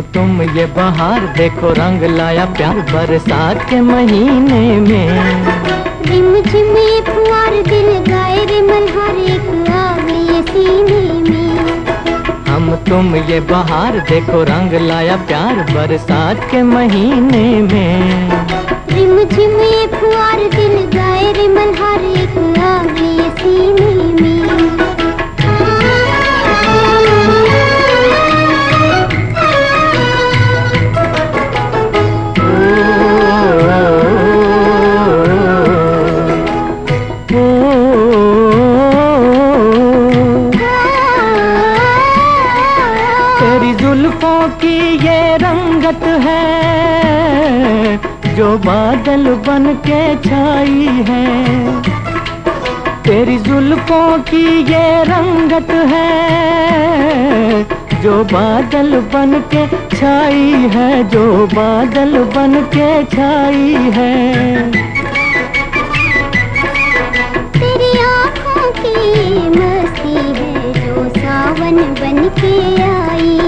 तुम ये बाहर देखो रंग लाया प्यार बरसात के महीने में। रिम झिम ये फुहार दिल गाए रे मल्हार एक आग सीने में। हम तुम ये बाहर देखो रंग लाया प्यार बरसात के महीने में। रिम झिम ये फुहार दिल गाए रे की ये रंगत है, जो बादल बन के छाई है। तेरी जुल्फों की ये रंगत है, जो बादल बन के छाई है, जो बादल बन के छाई है बन के आई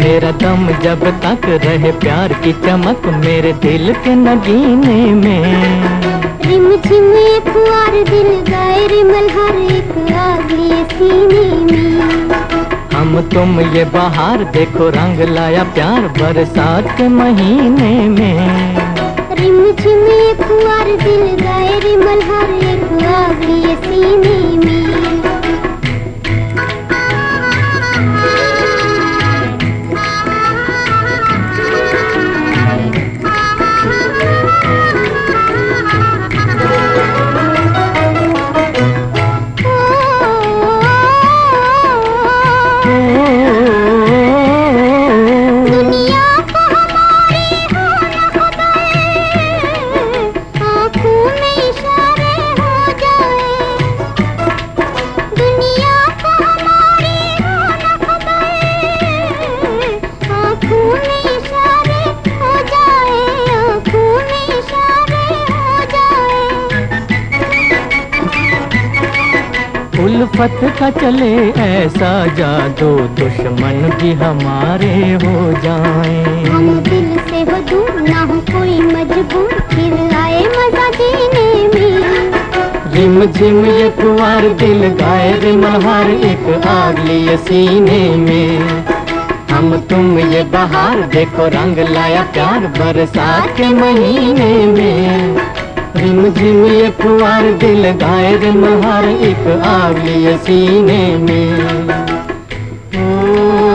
मेरा दम जब तक रहे प्यार की चमक मेरे दिल के नगीने में। झिम ये फुहार दिल गाए रे मल्हार एक आग सीने में। हम तुम ये बाहर देखो रंग लाया प्यार बरसात के महीने में। रिम झिम ये फुहार दिल गाए रे मल्हार एक आग उल्फत का चले ऐसा जादू दुश्मन भी हमारे हो जाए। हम दिल से हो दूर ना हो कोई मजबूर फिर आए मज़ा देने में। रिम झिम ये कुंवर दिल गाए रे मल्हार एक आग लिए सीने में। हम तुम ये बाहर देखो रंग लाया प्यार बरसात के महीने में। झिम झिम ये फुआर दिल घायर दिन एक आग लिए सीने में। ओ,